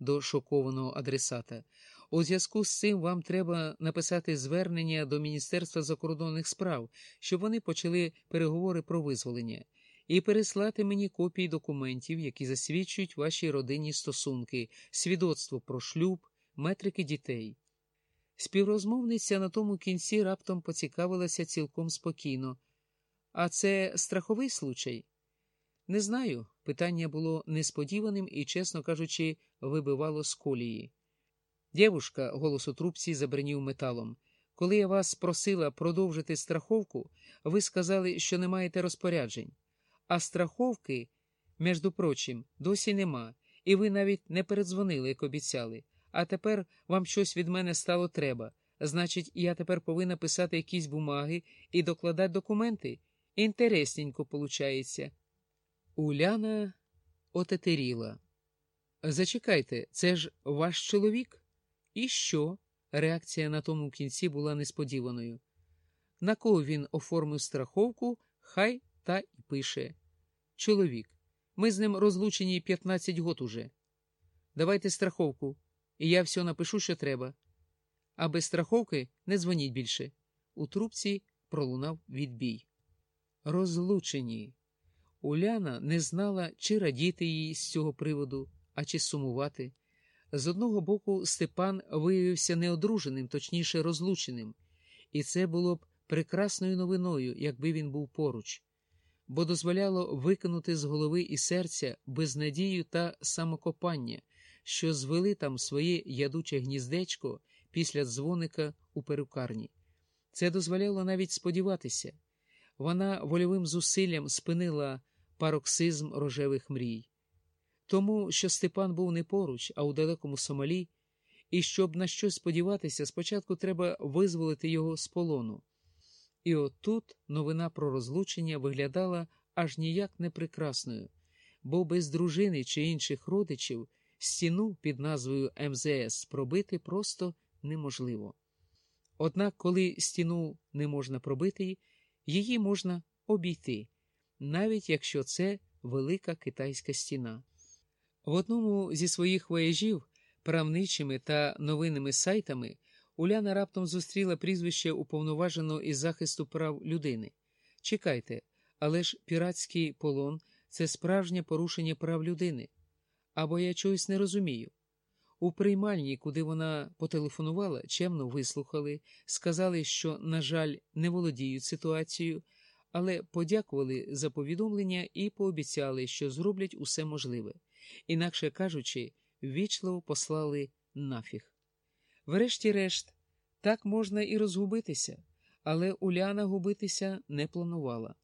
до шокованого адресата. У зв'язку з цим вам треба написати звернення до Міністерства закордонних справ, щоб вони почали переговори про визволення, і переслати мені копії документів, які засвідчують ваші родинні стосунки, свідоцтво про шлюб, метрики дітей. Співрозмовниця на тому кінці раптом поцікавилася цілком спокійно. А це страховий случай? Не знаю. Питання було несподіваним і, чесно кажучи, вибивало з колії. Дєвушка, голос у трубці забринів металом. Коли я вас просила продовжити страховку, ви сказали, що не маєте розпоряджень. А страховки, між прочим, досі нема, і ви навіть не передзвонили, як обіцяли. А тепер вам щось від мене стало треба. Значить, я тепер повинна писати якісь бумаги і докладати документи. Інтересненько получається. Уляна отетеріла. Зачекайте, це ж ваш чоловік? І що? Реакція на тому кінці була несподіваною. На кого він оформив страховку, хай та й пише. Чоловік. Ми з ним розлучені 15 год уже. Давайте страховку, і я все напишу, що треба. А без страховки не дзвоніть більше. У трубці пролунав відбій. Розлучені. Уляна не знала, чи радіти їй з цього приводу, а чи сумувати. З одного боку, Степан виявився неодруженим, точніше, розлученим, і це було б прекрасною новиною, якби він був поруч, бо дозволяло викинути з голови і серця безнадію та самокопання, що звели там своє ядуче гніздечко після дзвоника у перукарні. Це дозволяло навіть сподіватися. Вона вольовим зусиллям спинила пароксизм рожевих мрій. Тому, що Степан був не поруч, а у далекому Сомалі, і щоб на щось сподіватися, спочатку треба визволити його з полону. І отут новина про розлучення виглядала аж ніяк не прекрасною, бо без дружини чи інших родичів стіну під назвою МЗС пробити просто неможливо. Однак, коли стіну не можна пробити, її можна обійти, навіть якщо це велика китайська стіна. В одному зі своїх вояжів, правничими та новинними сайтами, Уляна раптом зустріла прізвище уповноваженого із захисту прав людини. Чекайте, але ж піратський полон це справжнє порушення прав людини. Або я чогось не розумію. У приймальні, куди вона потелефонувала, чемно вислухали, сказали, що, на жаль, не володіють ситуацією, але подякували за повідомлення і пообіцяли, що зроблять усе можливе. Інакше кажучи, ввічливо послали нафіг. Врешті-решт, так можна і розгубитися, але Уляна губитися не планувала.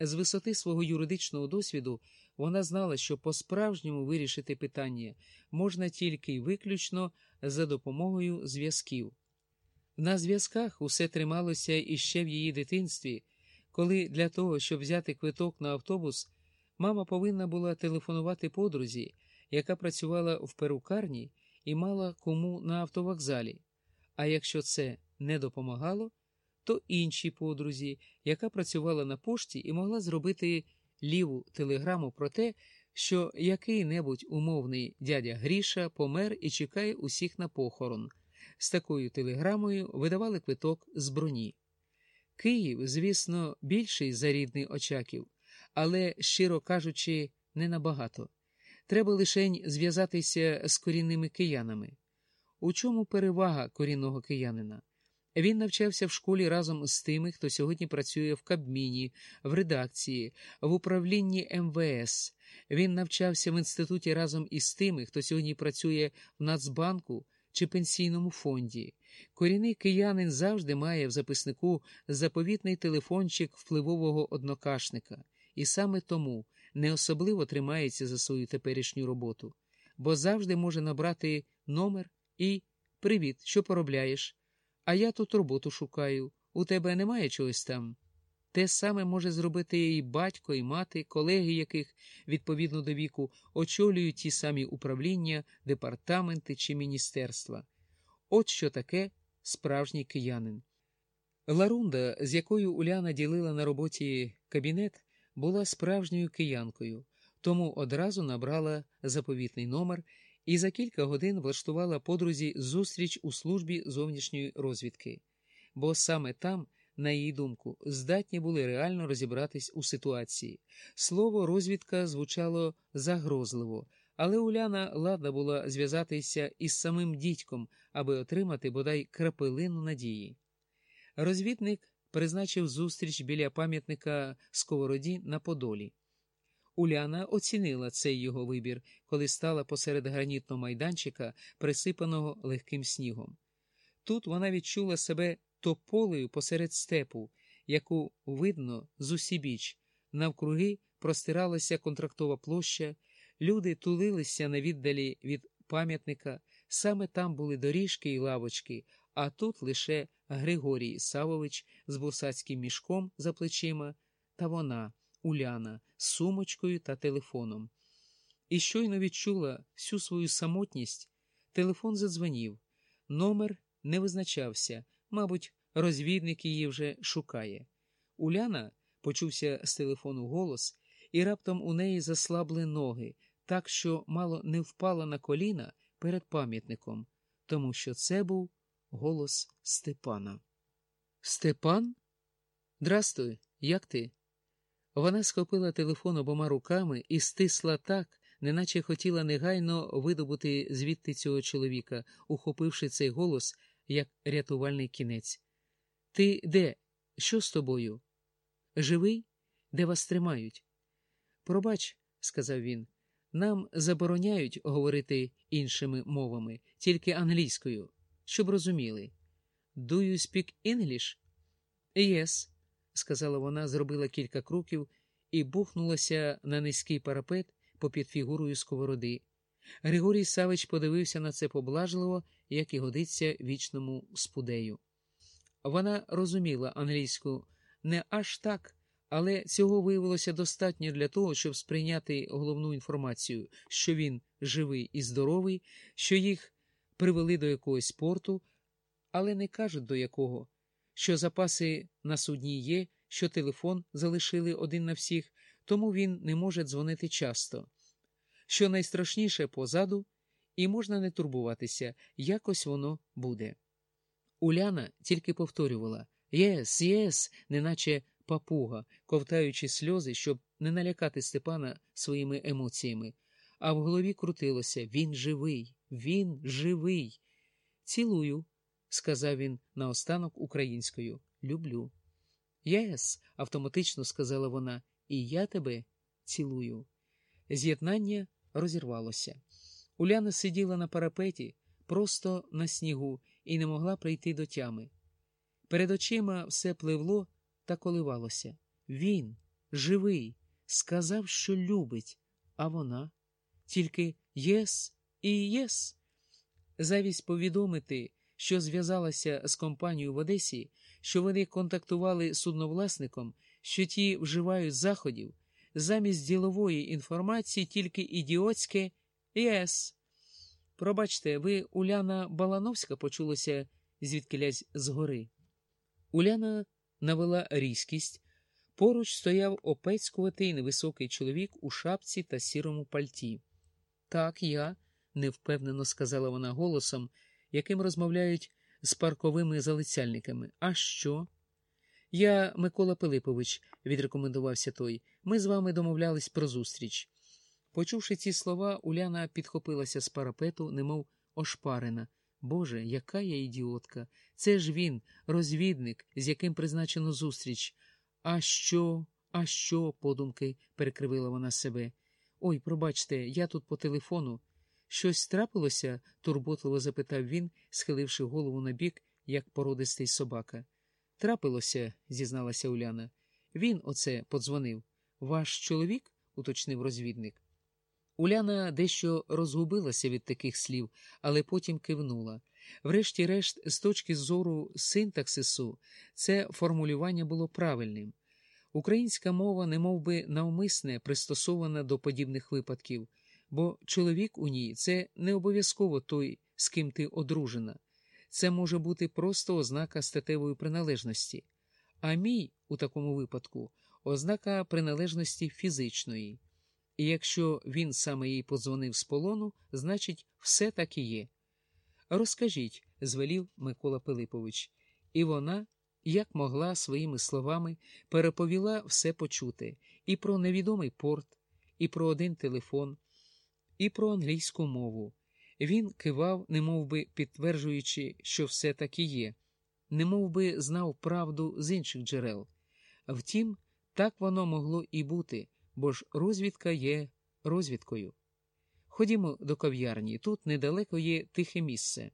З висоти свого юридичного досвіду вона знала, що по-справжньому вирішити питання можна тільки й виключно за допомогою зв'язків. На зв'язках усе трималося іще в її дитинстві, коли для того, щоб взяти квиток на автобус, мама повинна була телефонувати подрузі, яка працювала в перукарні і мала кому на автовокзалі. А якщо це не допомагало, то іншій подрузі, яка працювала на пошті і могла зробити ліву телеграму про те, що який-небудь умовний дядя Гріша помер і чекає усіх на похорон. З такою телеграмою видавали квиток з броні. Київ, звісно, більший за рідний Очаків, але, щиро кажучи, не набагато. Треба лишень зв'язатися з корінними киянами. У чому перевага корінного киянина? Він навчався в школі разом з тими, хто сьогодні працює в Кабміні, в редакції, в управлінні МВС. Він навчався в інституті разом із тими, хто сьогодні працює в Нацбанку чи пенсійному фонді. Корінний киянин завжди має в записнику заповітний телефончик впливового однокашника, і саме тому не особливо тримається за свою теперішню роботу, бо завжди може набрати номер і Привіт, що поробляєш? А я тут роботу шукаю. У тебе немає чогось там. Те саме може зробити і батько, і мати, колеги яких, відповідно до віку, очолюють ті самі управління, департаменти чи міністерства. От що таке справжній киянин. Ларунда, з якою Уляна ділила на роботі кабінет, була справжньою киянкою, тому одразу набрала заповітний номер і за кілька годин влаштувала подрузі зустріч у службі зовнішньої розвідки, бо саме там, на її думку, здатні були реально розібратись у ситуації. Слово розвідка звучало загрозливо, але Уляна ладна була зв'язатися із самим дідьком, аби отримати бодай крапелину надії. Розвідник призначив зустріч біля пам'ятника Сковороді на Подолі. Уляна оцінила цей його вибір, коли стала посеред гранітного майданчика, присипаного легким снігом. Тут вона відчула себе тополею посеред степу, яку видно з усібіч. Навкруги простиралася контрактова площа, люди тулилися на віддалі від пам'ятника, саме там були доріжки і лавочки, а тут лише Григорій Савович з бусацьким мішком за плечима та вона. Уляна з сумочкою та телефоном. І щойно відчула всю свою самотність, телефон задзвонів. Номер не визначався, мабуть, розвідник її вже шукає. Уляна почувся з телефону голос, і раптом у неї заслабли ноги, так що мало не впала на коліна перед пам'ятником, тому що це був голос Степана. Степан? Здрастуй, як ти? Вона схопила телефон обома руками і стисла так, неначе хотіла негайно видобути звідти цього чоловіка, ухопивши цей голос як рятувальний кінець. Ти де? Що з тобою? Живий? Де вас тримають? Пробач, сказав він, нам забороняють говорити іншими мовами, тільки англійською, щоб розуміли. Do you speak English? Yes сказала вона, зробила кілька кроків і бухнулася на низький парапет попід фігурою сковороди. Григорій Савич подивився на це поблажливо, як і годиться вічному спудею. Вона розуміла англійську не аж так, але цього виявилося достатньо для того, щоб сприйняти головну інформацію, що він живий і здоровий, що їх привели до якогось порту, але не кажуть до якого що запаси на судні є, що телефон залишили один на всіх, тому він не може дзвонити часто. Що найстрашніше позаду, і можна не турбуватися, якось воно буде. Уляна тільки повторювала Yes, yes, неначе папуга, ковтаючи сльози, щоб не налякати Степана своїми емоціями. А в голові крутилося він живий, він живий. Цілую, сказав він наостанок українською. Люблю. Yes, автоматично сказала вона, і я тебе цілую. З'єднання розірвалося. Уляна сиділа на парапеті, просто на снігу, і не могла прийти до тями. Перед очима все пливло та коливалося. Він, живий, сказав, що любить, а вона тільки єс і єс. Завість повідомити що зв'язалася з компанією в Одесі, що вони контактували з судновласником, що ті вживають заходів, замість ділової інформації тільки ідіотське ЄС. Пробачте, ви Уляна Балановська почулася звідкилясь згори. Уляна навела різкість. Поруч стояв опецькуватий невисокий чоловік у шапці та сірому пальті. Так, я, невпевнено сказала вона голосом, яким розмовляють з парковими залицяльниками. А що? Я, Микола Пилипович, відрекомендувався той, ми з вами домовлялись про зустріч. Почувши ці слова, Уляна підхопилася з парапету, немов ошпарена. Боже, яка я ідіотка! Це ж він, розвідник, з яким призначено зустріч. А що, а що, подумки, перекривила вона себе. Ой, пробачте, я тут по телефону. Щось трапилося? турботливо запитав він, схиливши голову на бік, як породистий собака. Трапилося, зізналася Уляна. Він оце подзвонив. Ваш чоловік? уточнив розвідник. Уляна дещо розгубилася від таких слів, але потім кивнула. Врешті-решт, з точки зору синтаксису, це формулювання було правильним. Українська мова, немов би навмисне пристосована до подібних випадків бо чоловік у ній це не обов'язково той, з ким ти одружена, це може бути просто ознака статевої приналежності, а мій у такому випадку ознака приналежності фізичної. І якщо він саме їй подзвонив з полону, значить, все так і є. Розкажіть, звелів Микола Пилипович, і вона, як могла своїми словами, переповіла все почуте і про невідомий порт, і про один телефон, і про англійську мову. Він кивав, немов би підтверджуючи, що все так і є, немов би знав правду з інших джерел. Втім, так воно могло і бути, бо ж розвідка є розвідкою. Ходімо до кав'ярні, тут недалеко є тихе місце.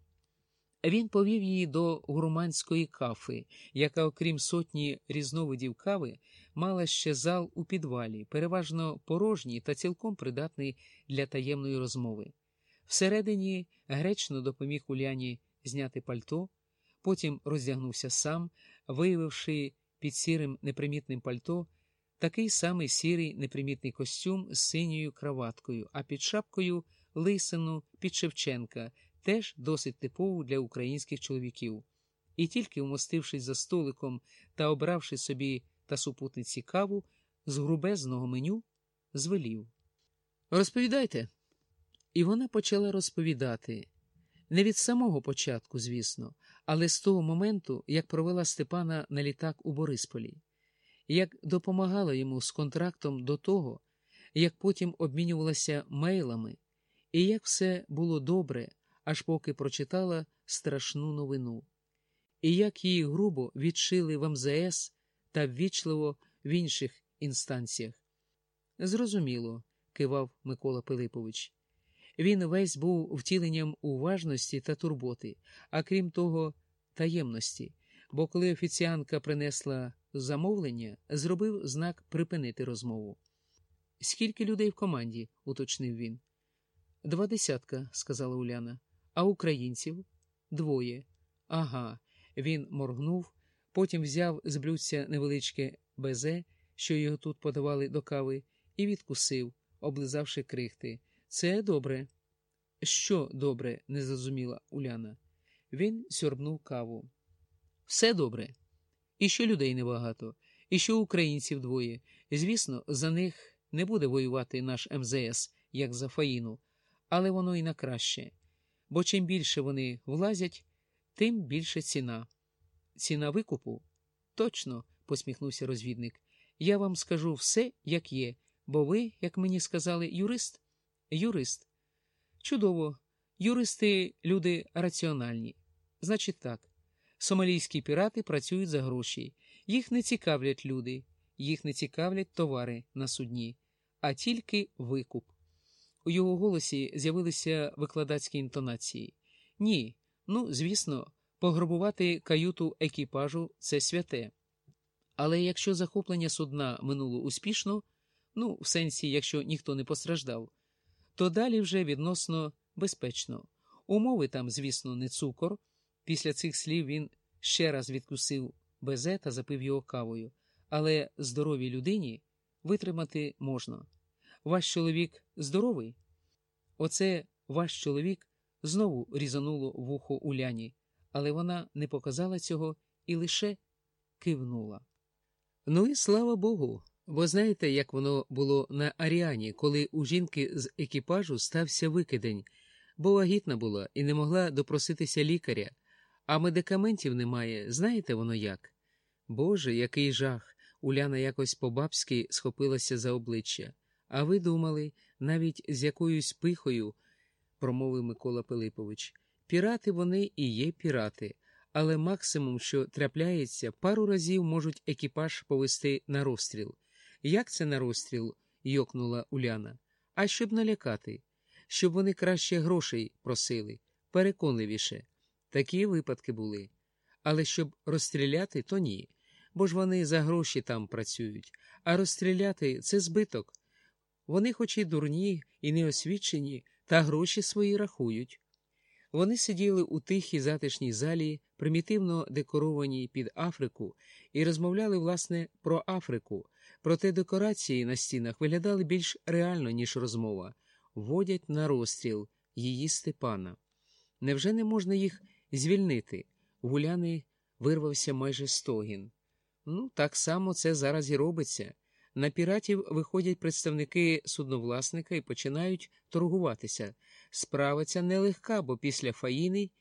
Він повів її до гурманської кафи, яка, окрім сотні різновидів кави, мала ще зал у підвалі, переважно порожній та цілком придатний для таємної розмови. Всередині гречно допоміг Уляні зняти пальто, потім роздягнувся сам, виявивши під сірим непримітним пальто такий самий сірий непримітний костюм з синьою краваткою, а під шапкою лисину під Шевченка, теж досить типову для українських чоловіків. І тільки вмостившись за столиком та обравши собі та супутниці каву з грубезного меню, звелів. Розповідайте. І вона почала розповідати не від самого початку, звісно, але з того моменту, як провела Степана на літак у Борисполі, як допомагала йому з контрактом до того, як потім обмінювалася мейлами, і як все було добре, аж поки прочитала страшну новину, і як її грубо відшили в МЗС та ввічливо в інших інстанціях. Зрозуміло, кивав Микола Пилипович. Він весь був втіленням уважності та турботи, а крім того, таємності, бо коли офіціанка принесла замовлення, зробив знак припинити розмову. Скільки людей в команді? уточнив він. Два десятка, сказала Уляна. А українців? Двоє. Ага. Він моргнув, потім взяв з блюдця невеличке безе, що його тут подавали до кави, і відкусив, облизавши крихти. Це добре. Що добре? не зрозуміла Уляна. Він сьорбнув каву. Все добре. І що людей небагато, і що українців двоє. Звісно, за них не буде воювати наш МЗС, як за Фаїну, але воно і на краще. Бо чим більше вони влазять, тим більше ціна. Ціна викупу? Точно, посміхнувся розвідник. Я вам скажу все, як є, бо ви, як мені сказали, юрист? Юрист. Чудово. Юристи люди раціональні. Значить так. Сомалійські пірати працюють за гроші. Їх не цікавлять люди, їх не цікавлять товари на судні, а тільки викуп. У його голосі з'явилися викладацькі інтонації. Ні, ну, звісно, пограбувати каюту екіпажу це святе. Але якщо захоплення судна минуло успішно, ну, в сенсі, якщо ніхто не постраждав, то далі вже відносно безпечно. Умови там, звісно, не цукор. Після цих слів він ще раз відкусив безе та запив його кавою, але здоровій людині витримати можна. Ваш чоловік здоровий? Оце ваш чоловік знову різануло вухо Уляні, але вона не показала цього і лише кивнула. Ну і слава Богу, бо знаєте, як воно було на Аріані, коли у жінки з екіпажу стався викидень, бо вагітна була і не могла допроситися лікаря, а медикаментів немає, знаєте воно як? Боже, який жах! Уляна якось по-бабськи схопилася за обличчя. А ви думали, навіть з якоюсь пихою, промовив Микола Пилипович, пірати вони і є пірати, але максимум, що трапляється, пару разів можуть екіпаж повести на розстріл. Як це на розстріл? йокнула Уляна. А щоб налякати, щоб вони краще грошей просили, переконливіше. Такі випадки були. Але щоб розстріляти, то ні. Бо ж вони за гроші там працюють, а розстріляти це збиток. Вони, хоч і дурні, і неосвічені, та гроші свої рахують. Вони сиділи у тихій затишній залі, примітивно декорованій під Африку, і розмовляли, власне, про Африку, проте декорації на стінах виглядали більш реально, ніж розмова, водять на розстріл її Степана. Невже не можна їх звільнити? Гуляни вирвався майже стогін. Ну, так само це зараз і робиться. На піратів виходять представники судновласника і починають торгуватися. Справа ця нелегка, бо після фаїни